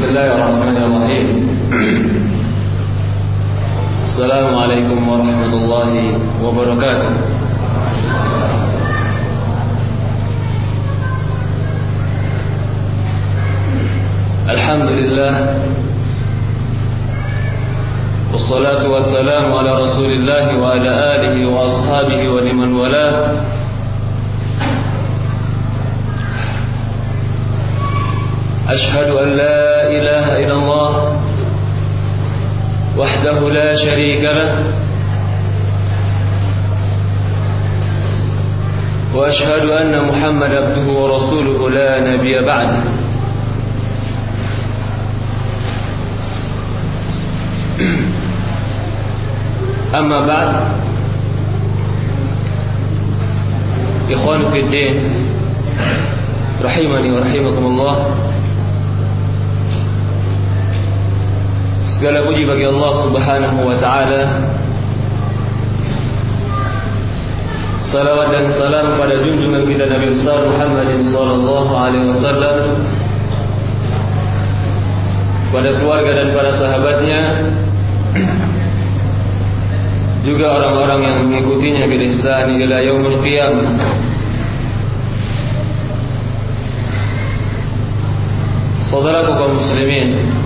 بسم الله الرحمن الرحيم. السلام عليكم ورحمة الله وبركاته. الحمد لله والصلاة والسلام على رسول الله وعلى آله وأصحابه ولمن والاه. أشهد أن لا إله إلا الله وحده لا شريك له وأشهد أن محمد عبده ورسوله لا نبي بعده أما بعد إخواني في الدين رحمني ورحمكم الله. Segala puji bagi Allah Subhanahu wa taala. Salawat dan salam pada junjungan kita Nabi besar Muhammad sallallahu alaihi wasallam. Pada keluarga dan para sahabatnya juga orang-orang yang mengikutinya bil ihsan ila yaumil qiyamah. Saudaraku kaum muslimin,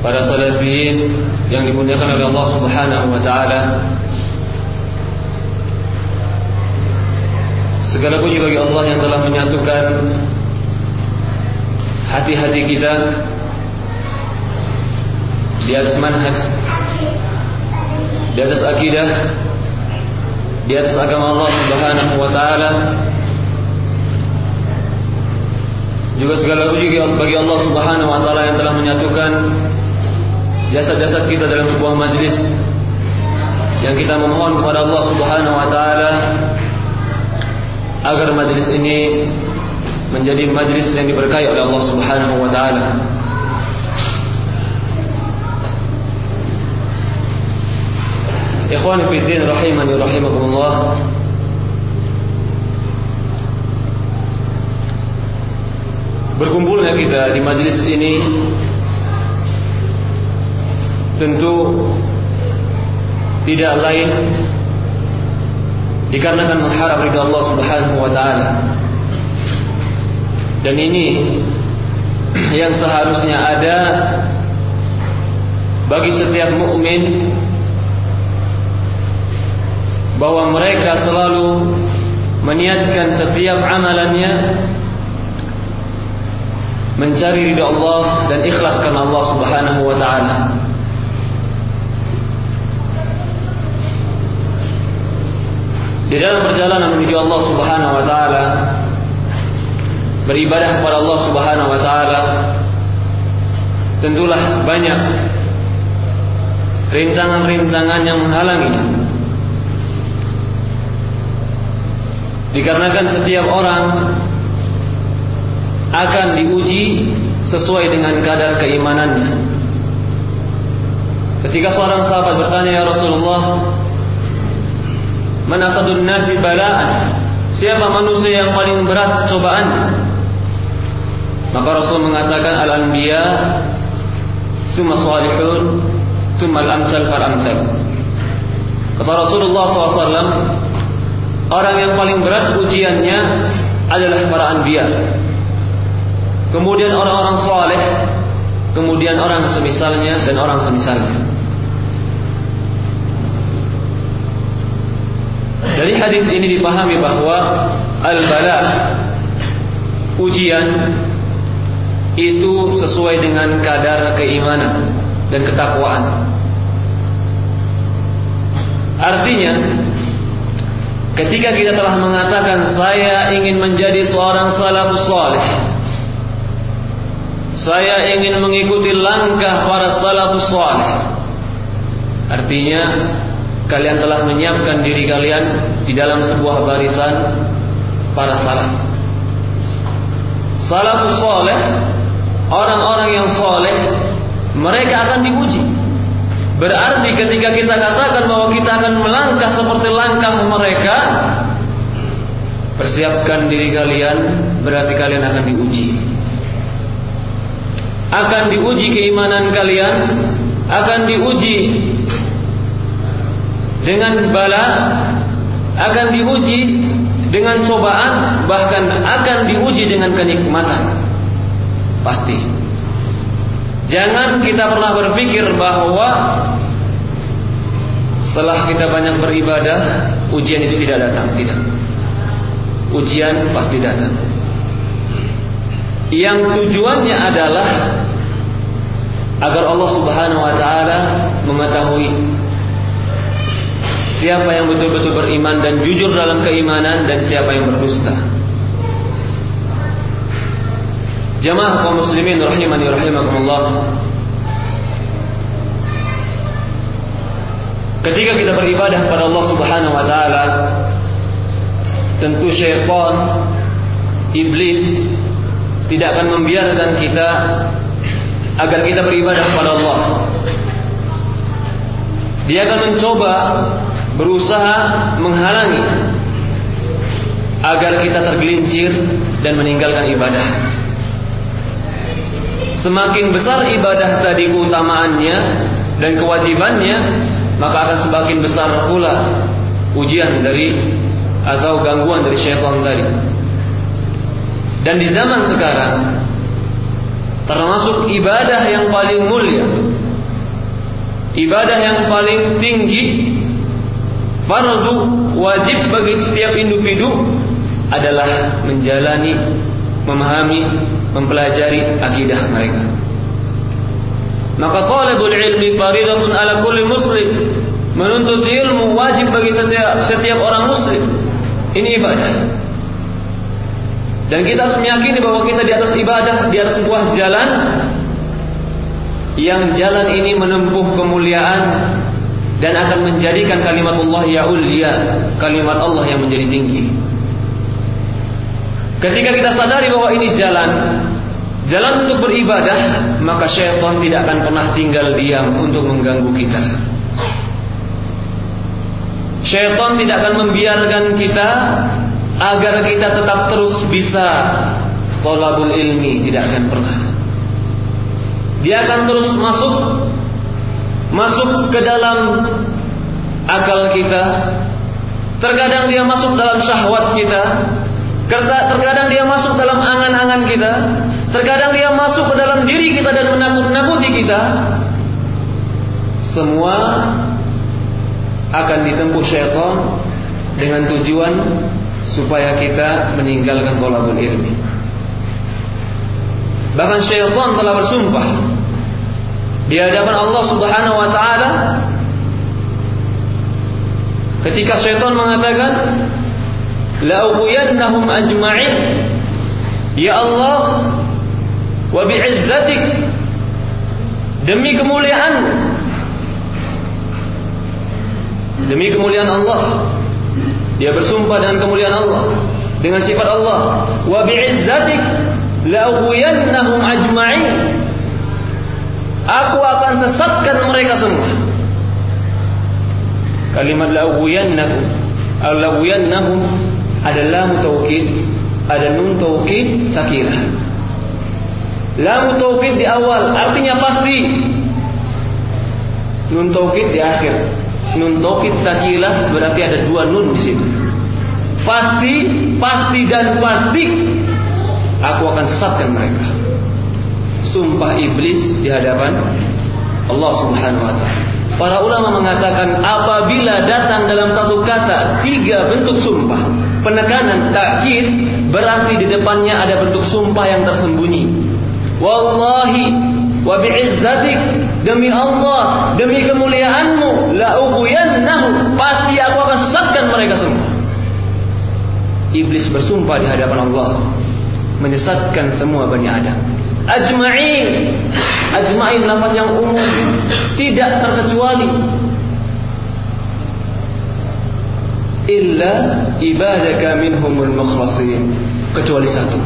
para salafiyin yang dimuliakan oleh Allah Subhanahu wa taala. Segala puji bagi Allah yang telah menyatukan hati-hati kita di atas manhaj, di atas akidah, di atas agama Allah Subhanahu wa taala. Juga segala puji bagi Allah Subhanahu wa taala yang telah menyatukan jasad-jasad kita dalam sebuah majlis yang kita memohon kepada Allah Subhanahu wa taala agar majlis ini menjadi majlis yang diberkahi oleh Allah Subhanahu wa taala. Ikhwani fi din rahimani rahimakumullah. Berkumpulnya kita di majlis ini tentu tidak lain dikarenakan mengharap ridha Allah Subhanahu wa taala. Dan ini yang seharusnya ada bagi setiap mukmin bahwa mereka selalu meniatkan setiap amalannya mencari ridha Allah dan ikhlas karena Allah Subhanahu wa taala. Di dalam perjalanan menuju Allah Subhanahu wa taala beribadah kepada Allah Subhanahu wa taala tentulah banyak rintangan-rintangan yang menghalanginya. Dikarenakan setiap orang akan diuji sesuai dengan kadar keimanannya. Ketika seorang sahabat bertanya ya Rasulullah, "Man asadun nasi bala'an?" Siapa manusia yang paling berat cobaannya? Maka Rasul mengatakan al-anbiya, summa salihun, summa al-amsal fal amsal. Kata Rasulullah SAW, orang yang paling berat ujiannya adalah para anbiya. Kemudian orang-orang saleh, kemudian orang semisalnya dan orang semisalnya. Dari hadis ini dipahami bahwa al-bala ujian itu sesuai dengan kadar keimanan dan ketakwaan. Artinya, ketika kita telah mengatakan saya ingin menjadi seorang salafus saleh, saya ingin mengikuti langkah para salafus saleh. Artinya, kalian telah menyiapkan diri kalian di dalam sebuah barisan para salaf. Salafus saleh, orang-orang yang saleh, mereka akan diuji. Berarti ketika kita katakan bahwa kita akan melangkah seperti langkah mereka, persiapkan diri kalian, berarti kalian akan diuji. akan diuji keimanan kalian, akan diuji dengan bala, akan diuji dengan cobaan, bahkan akan diuji dengan kenikmatan. Pasti. Jangan kita pernah berpikir bahwa setelah kita banyak beribadah, ujian itu tidak datang, tidak. Ujian pasti datang. Yang tujuannya adalah agar Allah Subhanahu wa taala mengetahui siapa yang betul-betul beriman dan jujur dalam keimanan dan siapa yang berdusta. Jamaah kaum muslimin rahimani rahimakumullah. Ketika kita beribadah kepada Allah Subhanahu wa taala, tentu syaitan iblis tidak akan membiarkan kita agar kita beribadah kepada Allah. Dia akan mencoba berusaha menghalangi agar kita tergelincir dan meninggalkan ibadah. Semakin besar ibadah tadi keutamaannya dan kewajibannya, maka akan semakin besar pula ujian dari atau gangguan dari syaitan tadi. Dan di zaman sekarang termasuk ibadah yang paling mulia, ibadah yang paling tinggi, fardu wajib bagi setiap individu adalah menjalani, memahami, mempelajari akidah mereka. Maka talabul ilmi faridatun ala kulli muslim. Menuntut ilmu wajib bagi setiap setiap orang muslim. Ini ibadah. Dan kita harus meyakini bahwa kita di atas ibadah, di atas sebuah jalan yang jalan ini menempuh kemuliaan dan akan menjadikan kalimat Allah ya ulia, kalimat Allah yang menjadi tinggi. Ketika kita sadari bahwa ini jalan, jalan untuk beribadah, maka syaitan tidak akan pernah tinggal diam untuk mengganggu kita. Syaitan tidak akan membiarkan kita agar kita tetap terus bisa tolabul ilmi, tidak akan pernah. Dia akan terus masuk masuk ke dalam akal kita. Terkadang dia masuk dalam syahwat kita, Terkadang dia masuk dalam angan-angan kita. Terkadang dia masuk ke dalam diri kita dan menakut-nakuti kita. Semua akan ditempuh syaitan dengan tujuan supaya kita meninggalkan tolabul ilmi. Bahkan syaitan telah bersumpah di hadapan Allah Subhanahu wa taala ketika syaitan mengatakan la'ughwiyannahum ajma'in. Ya Allah wa bi'izzatik. Demi kemuliaan. Demi kemuliaan Allah. Dia bersumpah dengan kemuliaan Allah dengan sifat Allah. Wa bi'izzatik la'ughwiyannahum ajma'in aku akan sesatkan mereka semua kalimat la'ughwiyannahum al-la'ughwiyannahum ada lam taukid, ada nun taukid sakinah. Lam taukid di awal artinya pasti. Nun taukid di akhir. Nun taukid sakilah berarti ada dua nun di situ. Pasti, pasti dan pasti aku akan sesatkan mereka. Sumpah iblis di hadapan Allah Subhanahu wa taala. Para ulama mengatakan apabila datang dalam satu kata tiga bentuk sumpah, penekanan takkid berarti di depannya ada bentuk sumpah yang tersembunyi. Wallahi wa bi'izzatik demi Allah, demi kemuliaanmu la ughwiyannahum pasti aku akan sesatkan mereka semua. Iblis bersumpah di hadapan Allah menyesatkan semua Bani Adam ajma'in. Ajma'in lafaz yang umum. Tidak terkecuali. Illa ibadaka minhumul mukhlasin kecuali satu.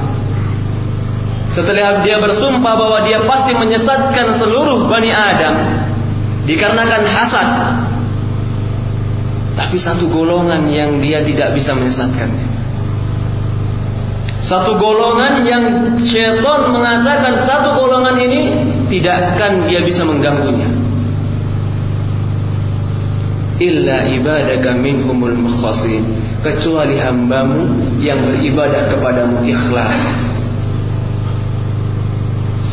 Setelah dia bersumpah bahwa dia pasti menyesatkan seluruh Bani Adam dikarenakan hasad. Tapi satu golongan yang dia tidak bisa menyesatkannya satu golongan yang syaitan mengatakan satu golongan ini tidak akan dia bisa mengganggunya. Illa ibadaka minhumul mukhlasin kecuali hambamu yang beribadah kepadamu ikhlas.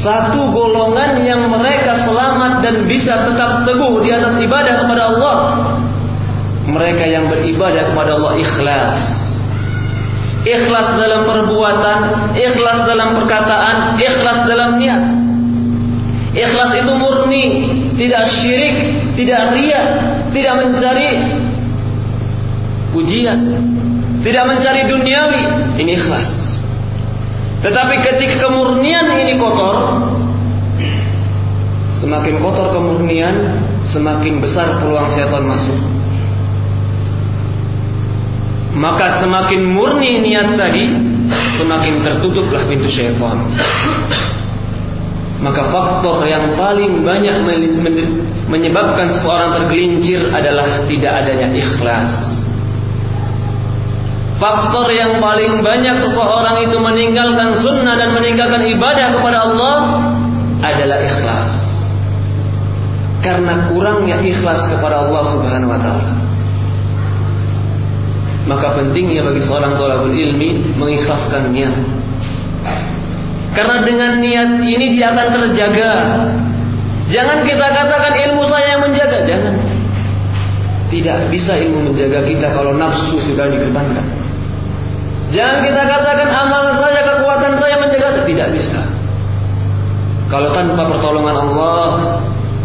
Satu golongan yang mereka selamat dan bisa tetap teguh di atas ibadah kepada Allah. Mereka yang beribadah kepada Allah ikhlas. Ikhlas dalam perbuatan, ikhlas dalam perkataan, ikhlas dalam niat. Ikhlas itu murni, tidak syirik, tidak riak, tidak mencari pujian, tidak mencari duniawi. Ini ikhlas. Tetapi ketika kemurnian ini kotor, semakin kotor kemurnian, semakin besar peluang setan masuk. Maka semakin murni niat tadi, semakin tertutuplah pintu syaitan. Maka faktor yang paling banyak menyebabkan seseorang tergelincir adalah tidak adanya ikhlas. Faktor yang paling banyak seseorang itu meninggalkan sunnah dan meninggalkan ibadah kepada Allah adalah ikhlas. Karena kurangnya ikhlas kepada Allah Subhanahu wa taala. Maka pentingnya bagi seorang tolabul ilmi mengikhlaskan niat. Karena dengan niat ini dia akan terjaga. Jangan kita katakan ilmu saya yang menjaga, jangan. Tidak bisa ilmu menjaga kita kalau nafsu sudah dikedepankan. Jangan kita katakan amal saya, kekuatan saya menjaga saya. Tidak bisa. Kalau tanpa pertolongan Allah,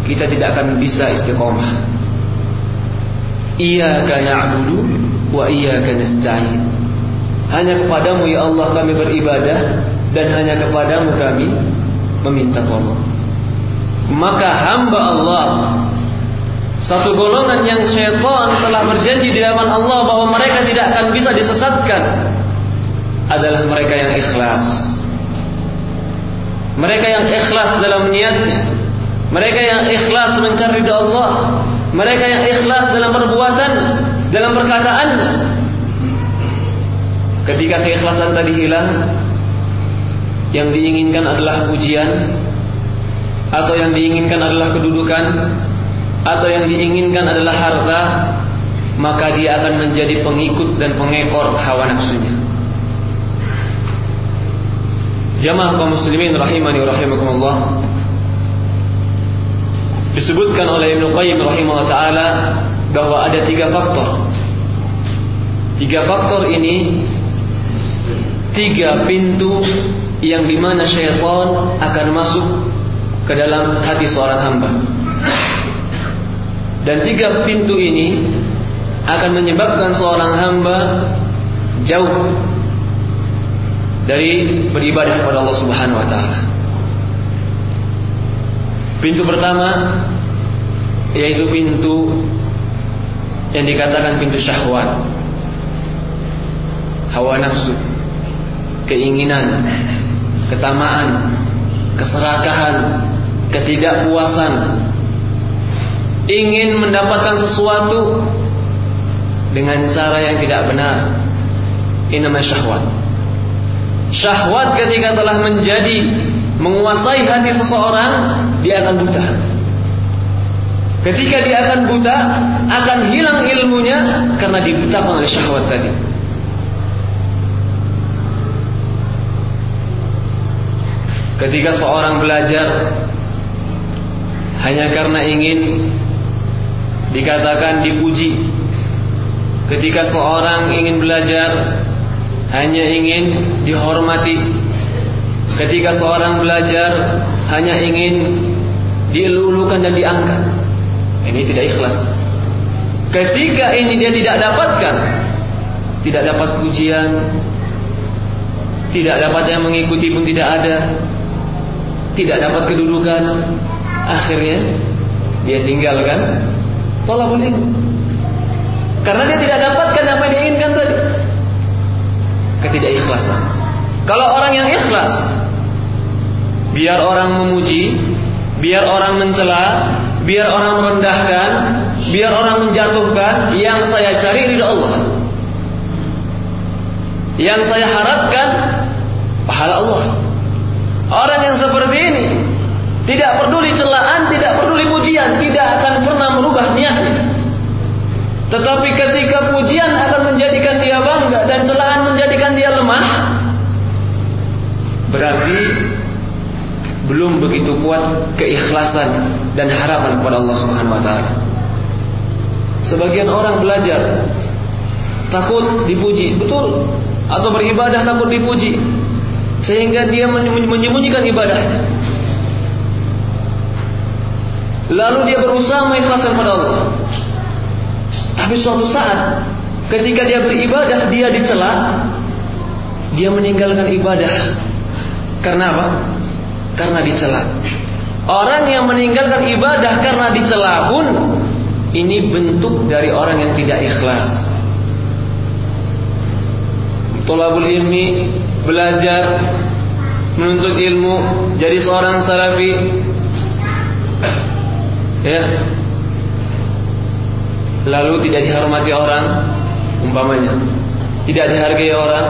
kita tidak akan bisa istiqomah. Iyyaka na'budu wa iyyaka nasta'in. Hanya kepadamu ya Allah kami beribadah dan hanya kepadamu kami meminta tolong. Maka hamba Allah satu golongan yang syaitan telah berjanji di hadapan Allah bahwa mereka tidak akan bisa disesatkan adalah mereka yang ikhlas. Mereka yang ikhlas dalam niatnya. Mereka yang ikhlas mencari Allah. Mereka yang ikhlas dalam perbuatan, dalam perkataan. Ketika keikhlasan tadi hilang, yang diinginkan adalah pujian atau yang diinginkan adalah kedudukan atau yang diinginkan adalah harta maka dia akan menjadi pengikut dan pengekor hawa nafsunya jamaah kaum muslimin rahimani rahimakumullah disebutkan oleh Ibnu Qayyim rahimahullah taala bahwa ada tiga faktor tiga faktor ini tiga pintu yang di mana syaitan akan masuk ke dalam hati seorang hamba. Dan tiga pintu ini akan menyebabkan seorang hamba jauh dari beribadah kepada Allah Subhanahu wa taala. Pintu pertama yaitu pintu yang dikatakan pintu syahwat. Hawa nafsu, keinginan, ketamaan, keserakahan, ketidakpuasan, ingin mendapatkan sesuatu dengan cara yang tidak benar. Ini namanya syahwat. Syahwat ketika telah menjadi menguasai hati seseorang, dia akan buta. Ketika dia akan buta, akan hilang ilmunya karena dibutakan oleh syahwat tadi. Ketika seorang belajar hanya karena ingin dikatakan dipuji. Ketika seorang ingin belajar hanya ingin dihormati. Ketika seorang belajar hanya ingin dilulukan dan diangkat. Ini tidak ikhlas. Ketika ini dia tidak dapatkan, tidak dapat pujian, tidak dapat yang mengikuti pun tidak ada, tidak dapat kedudukan, akhirnya dia tinggalkan tolabul ilmu. Karena dia tidak dapatkan apa yang dia inginkan tadi. Ketidakikhlasan. Kalau orang yang ikhlas, biar orang memuji, biar orang mencela, biar orang merendahkan, biar orang menjatuhkan, yang saya cari ridho Allah. Yang saya harapkan pahala Allah. Orang yang seperti ini tidak peduli celaan, tidak peduli pujian, tidak akan pernah merubah niatnya. Tetapi ketika pujian akan menjadikan dia bangga dan celaan menjadikan dia lemah, berarti belum begitu kuat keikhlasan dan harapan kepada Allah Subhanahu wa taala. Sebagian orang belajar takut dipuji, betul, atau beribadah takut dipuji, sehingga dia menyembunyikan ibadahnya. Lalu dia berusaha mengikhlaskan kepada Allah. Tapi suatu saat ketika dia beribadah dia dicela, dia meninggalkan ibadah. Karena apa? Karena dicela. Orang yang meninggalkan ibadah karena dicela pun ini bentuk dari orang yang tidak ikhlas. Tolabul ilmi belajar menuntut ilmu jadi seorang salafi ya lalu tidak dihormati orang umpamanya tidak dihargai orang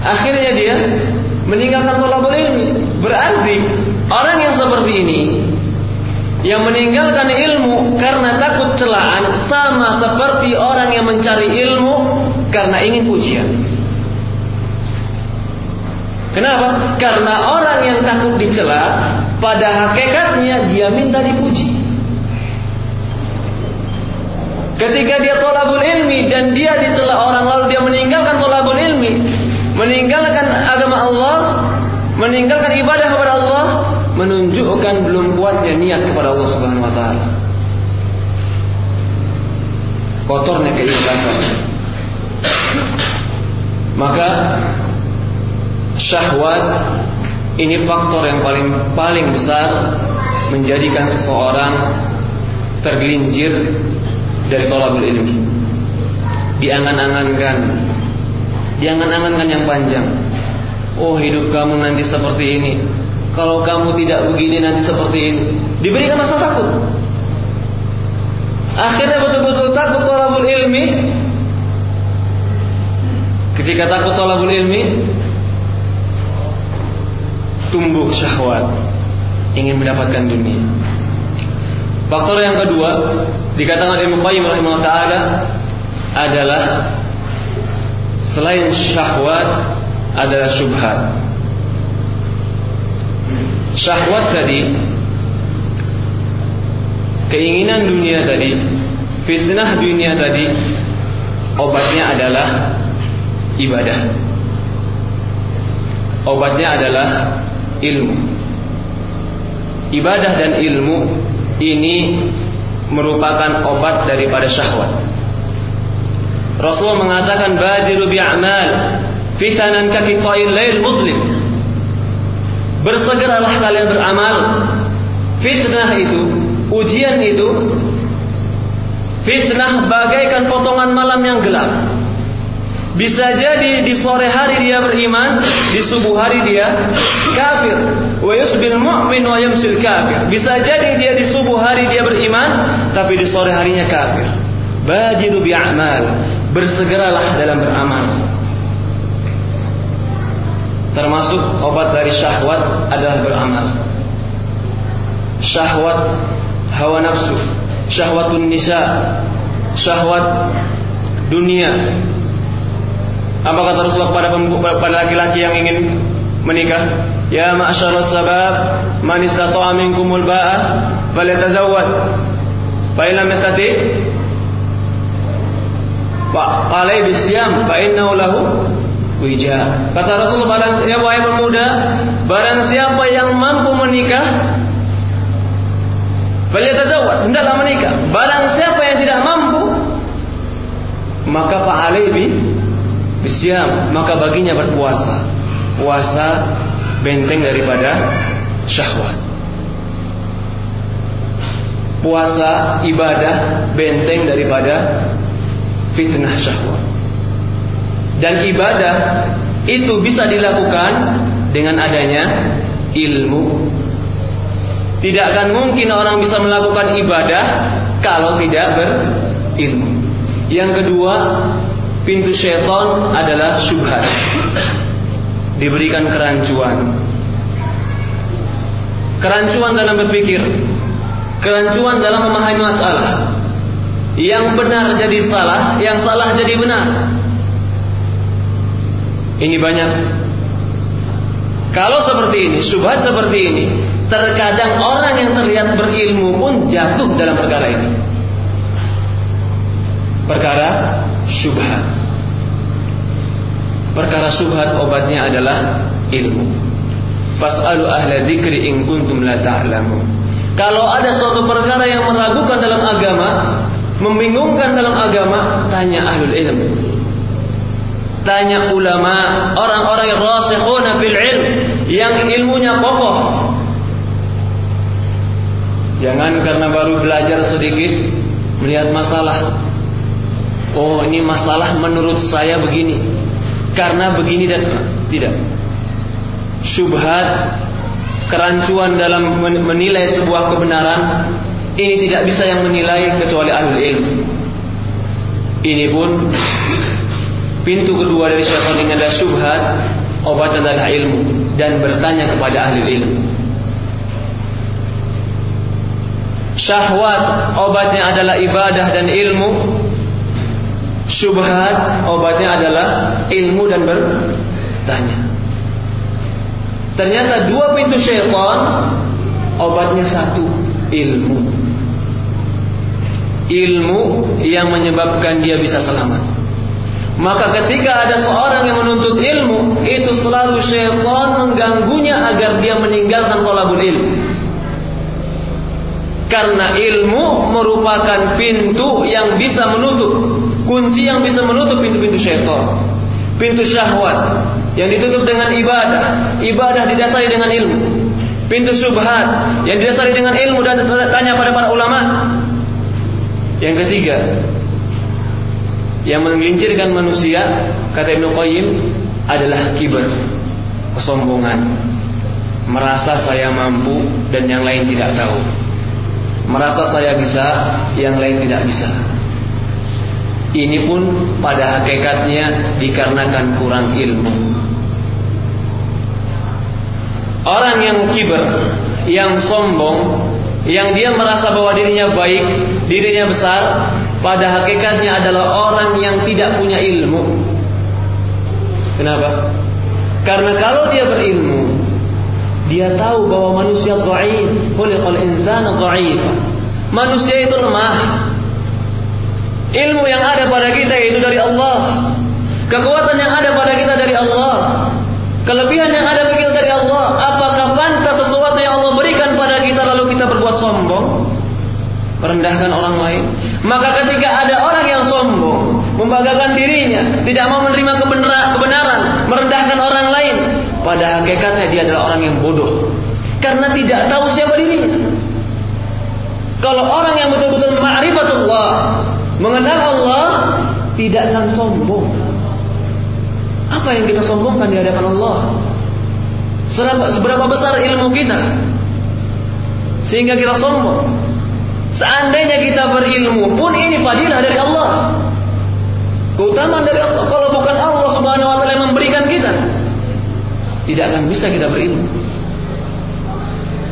akhirnya dia meninggalkan tolabul ilmi berarti orang yang seperti ini yang meninggalkan ilmu karena takut celaan sama seperti orang yang mencari ilmu karena ingin pujian. Kenapa? Karena orang yang takut dicela pada hakikatnya dia minta dipuji. Ketika dia tolabul ilmi dan dia dicela orang lalu dia meninggalkan meninggalkan agama Allah, meninggalkan ibadah kepada Allah, menunjukkan belum kuatnya niat kepada Allah Subhanahu wa taala. Kotornya keikhlasan. Maka syahwat ini faktor yang paling paling besar menjadikan seseorang tergelincir dari tolabul ilmi. Diangan-angankan, diangan-angankan yang panjang. Oh hidup kamu nanti seperti ini. Kalau kamu tidak begini nanti seperti ini. Diberikan rasa takut. Akhirnya betul-betul takut tolabul ilmi. Ketika takut tolabul ilmi, tumbuh syahwat, ingin mendapatkan dunia. Faktor yang kedua dikatakan Ibnu Qayyim rahimahullah taala adalah selain syahwat adalah syubhat. Syahwat tadi keinginan dunia tadi, fitnah dunia tadi obatnya adalah ibadah. Obatnya adalah ilmu. Ibadah dan ilmu ini merupakan obat daripada syahwat. Rasul mengatakan badiru bi'amal fitanan kakitail lail mudlim. Bersegeralah kalian beramal. Fitnah itu, ujian itu fitnah bagaikan potongan malam yang gelap. Bisa jadi di sore hari dia beriman, di subuh hari dia kafir. Wa yusbil mu'min wa yamsil kafir. Bisa jadi dia di subuh hari dia beriman, tapi di sore harinya kafir. Bajiru bi'amal. Bersegeralah dalam beramal. Termasuk obat dari syahwat adalah beramal. Syahwat hawa nafsu, syahwatun nisa, syahwat dunia, apa kata Rasulullah pada pada laki-laki yang ingin menikah? Ya ma'syarus sabab, man istata'a minkumul ba'a falyatazawwad. Fa in lam yastati alai bisyam fa innahu lahu wija. Kata Rasulullah barang siapa wahai pemuda, barang siapa yang mampu menikah falyatazawwad, hendaklah menikah. Barang siapa yang tidak mampu maka alai bi Bisyam maka baginya berpuasa. Puasa benteng daripada syahwat. Puasa ibadah benteng daripada fitnah syahwat. Dan ibadah itu bisa dilakukan dengan adanya ilmu. Tidak akan mungkin orang bisa melakukan ibadah kalau tidak berilmu. Yang kedua, pintu syaitan adalah syubhat. Diberikan kerancuan. Kerancuan dalam berpikir, kerancuan dalam memahami masalah. Yang benar jadi salah, yang salah jadi benar. Ini banyak. Kalau seperti ini, subhat seperti ini, terkadang orang yang terlihat berilmu pun jatuh dalam perkara ini. Perkara subhat. Perkara subhat obatnya adalah ilmu. Fas'alu ahla dzikri in kuntum la ta'lamun. Kalau ada suatu perkara yang meragukan dalam agama, membingungkan dalam agama, tanya ahlul ilm. Tanya ulama, orang-orang yang rasikhuna fil ilm, yang ilmunya kokoh. Jangan karena baru belajar sedikit melihat masalah. Oh, ini masalah menurut saya begini. Karena begini dan tidak. Syubhat kerancuan dalam menilai sebuah kebenaran ini tidak bisa yang menilai kecuali ahli ilmu. Ini pun pintu kedua dari syaitan ini adalah syubhat, obat adalah ilmu dan bertanya kepada ahli ilmu. Syahwat obatnya adalah ibadah dan ilmu. Syubhat obatnya adalah ilmu dan bertanya. Ternyata dua pintu syaitan obatnya satu, ilmu. Ilmu yang menyebabkan dia bisa selamat. Maka ketika ada seorang yang menuntut ilmu, itu selalu syaitan mengganggunya agar dia meninggalkan tolabul ilmu. Karena ilmu merupakan pintu yang bisa menutup, kunci yang bisa menutup pintu-pintu syaitan. Pintu syahwat, yang ditutup dengan ibadah, ibadah didasari dengan ilmu. Pintu subhat yang didasari dengan ilmu dan tanya pada para ulama. Yang ketiga, yang menggelincirkan manusia, kata Ibnu Qayyim, adalah kibar, kesombongan. Merasa saya mampu dan yang lain tidak tahu. Merasa saya bisa, yang lain tidak bisa. Ini pun pada hakikatnya dikarenakan kurang ilmu. Orang yang kiber, yang sombong, yang dia merasa bahwa dirinya baik, dirinya besar, pada hakikatnya adalah orang yang tidak punya ilmu. Kenapa? Karena kalau dia berilmu, dia tahu bahwa manusia dhaif, khuliqal insana dhaif. Manusia itu lemah. Ilmu yang ada pada kita itu dari Allah. Kekuatan yang ada pada kita dari Allah. Kelebihan yang ada pada kita dari Allah. Apakah pantas sesuatu yang Allah berikan pada kita lalu kita berbuat sombong? Merendahkan orang lain. Maka ketika ada orang yang sombong, membanggakan dirinya, tidak mau menerima kebenaran, merendahkan orang lain, pada hakikatnya dia adalah orang yang bodoh. Karena tidak tahu siapa dirinya. Kalau orang yang betul-betul ma'rifatullah, mengenal Allah, tidak akan sombong. Apa yang kita sombongkan di hadapan Allah? Seberapa besar ilmu kita sehingga kita sombong. Seandainya kita berilmu pun ini fadilah dari Allah. Keutamaan dari Allah. Kalau bukan Allah Subhanahu wa taala memberikan kita, tidak akan bisa kita berilmu.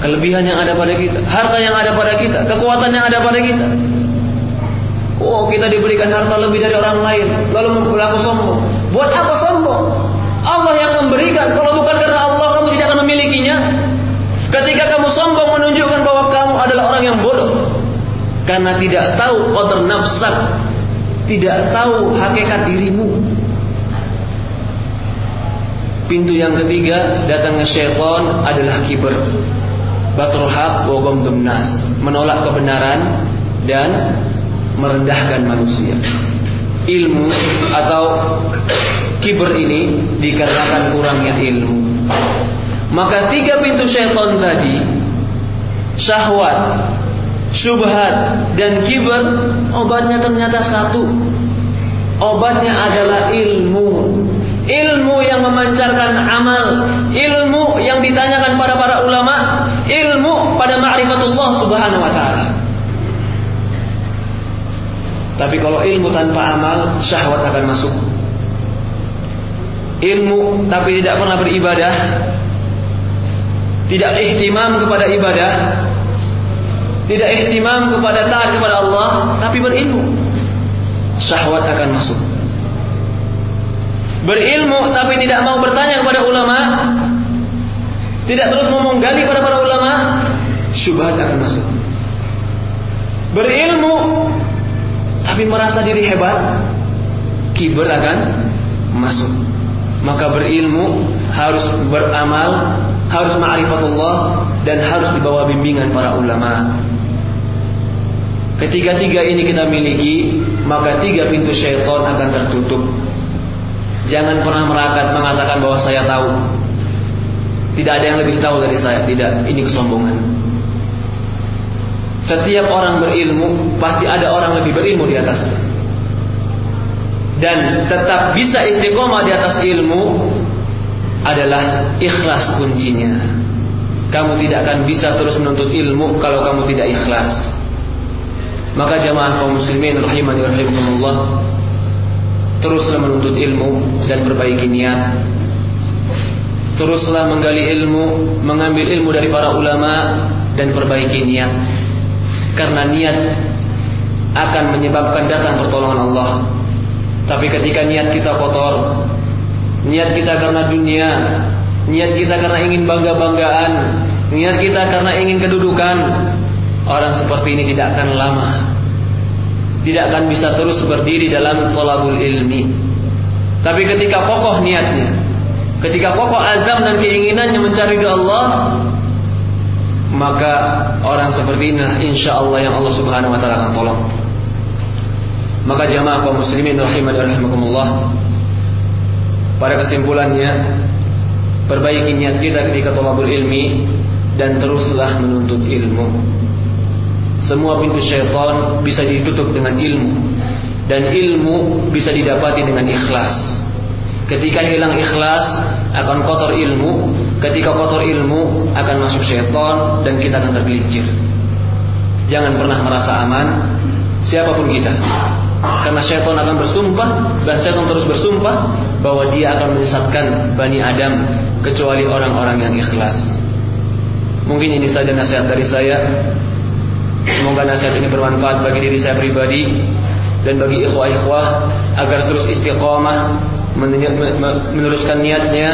Kelebihan yang ada pada kita, harta yang ada pada kita, kekuatan yang ada pada kita. Oh, kita diberikan harta lebih dari orang lain, lalu berlaku sombong. Buat apa sombong? Allah yang memberikan. Kalau bukan karena Allah, kamu tidak akan memilikinya. Ketika kamu sombong menunjukkan bahwa kamu adalah orang yang bodoh. Karena tidak tahu kotor nafsak. Tidak tahu hakikat dirimu. Pintu yang ketiga datangnya syaitan adalah kiber. Batrul haq wa nas. Menolak kebenaran dan merendahkan manusia. Ilmu atau kiber ini dikarenakan kurangnya ilmu. Maka tiga pintu syaitan tadi, syahwat, syubhat, dan kiber, obatnya ternyata satu. Obatnya adalah ilmu. Ilmu yang memancarkan amal, ilmu yang ditanyakan pada para ulama, ilmu pada ma'rifatullah subhanahu wa ta'ala. Tapi kalau ilmu tanpa amal, syahwat akan masuk. Ilmu tapi tidak pernah beribadah, tidak ihtimam kepada ibadah, tidak ihtimam kepada taat kepada Allah, tapi berilmu, syahwat akan masuk. Berilmu tapi tidak mau bertanya kepada ulama, tidak terus mau menggali pada para ulama, syubhat akan masuk. Berilmu tapi merasa diri hebat, kiber akan masuk. Maka berilmu harus beramal, harus ma'rifatullah dan harus dibawa bimbingan para ulama. Ketiga-tiga ini kita miliki, maka tiga pintu syaitan akan tertutup. Jangan pernah merakat mengatakan bahwa saya tahu. Tidak ada yang lebih tahu dari saya. Tidak, ini kesombongan. Setiap orang berilmu pasti ada orang lebih berilmu di atas. Dan tetap bisa istiqomah di atas ilmu adalah ikhlas kuncinya. Kamu tidak akan bisa terus menuntut ilmu kalau kamu tidak ikhlas. Maka jamaah kaum muslimin rahimani rahimakumullah Teruslah menuntut ilmu dan perbaiki niat. Teruslah menggali ilmu, mengambil ilmu dari para ulama dan perbaiki niat. Karena niat akan menyebabkan datang pertolongan Allah. Tapi ketika niat kita kotor, niat kita karena dunia, niat kita karena ingin bangga-banggaan, niat kita karena ingin kedudukan, orang seperti ini tidak akan lama tidak akan bisa terus berdiri dalam tolabul ilmi. Tapi ketika kokoh niatnya, ketika kokoh azam dan keinginannya mencari doa Allah, maka orang seperti ini insya Allah yang Allah Subhanahu Wa Taala akan tolong. Maka jamaah kaum muslimin rahimani rahimakumullah. Pada kesimpulannya, perbaiki niat kita ketika tolabul ilmi dan teruslah menuntut ilmu. Semua pintu syaitan bisa ditutup dengan ilmu dan ilmu bisa didapati dengan ikhlas. Ketika hilang ikhlas akan kotor ilmu, ketika kotor ilmu akan masuk syaitan dan kita akan tergelincir. Jangan pernah merasa aman siapa pun kita. Karena syaitan akan bersumpah dan syaitan terus bersumpah bahwa dia akan menyesatkan Bani Adam kecuali orang-orang yang ikhlas. Mungkin ini saja nasihat dari saya. Semoga nasihat ini bermanfaat bagi diri saya pribadi dan bagi ikhwah-ikhwah agar terus istiqomah meneruskan niatnya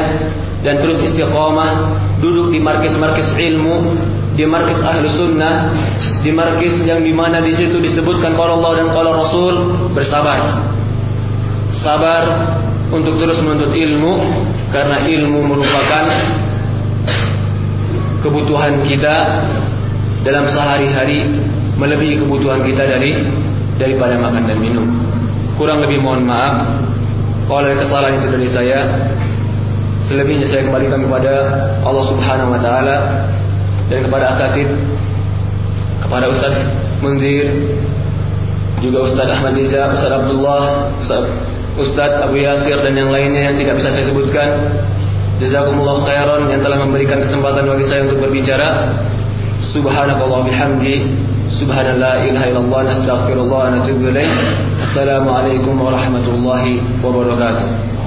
dan terus istiqomah duduk di markis-markis ilmu di markis ahlu sunnah di markis yang di mana di situ disebutkan kalau Allah dan kalau Rasul bersabar. Sabar untuk terus menuntut ilmu karena ilmu merupakan kebutuhan kita dalam sehari-hari melebihi kebutuhan kita dari daripada makan dan minum. Kurang lebih mohon maaf ada kesalahan itu dari saya. Selebihnya saya kembalikan kepada Allah Subhanahu wa taala dan kepada asatid kepada Ustaz Munzir juga Ustaz Ahmad Riza, Ustaz Abdullah, Ustaz, Ustaz Abu Yasir dan yang lainnya yang tidak bisa saya sebutkan. Jazakumullah khairan yang telah memberikan kesempatan bagi saya untuk berbicara. Subhanakallah bihamdi. Subhanallah ilaha illallah nastaghfirullah wa natubu ilaih Assalamualaikum warahmatullahi wabarakatuh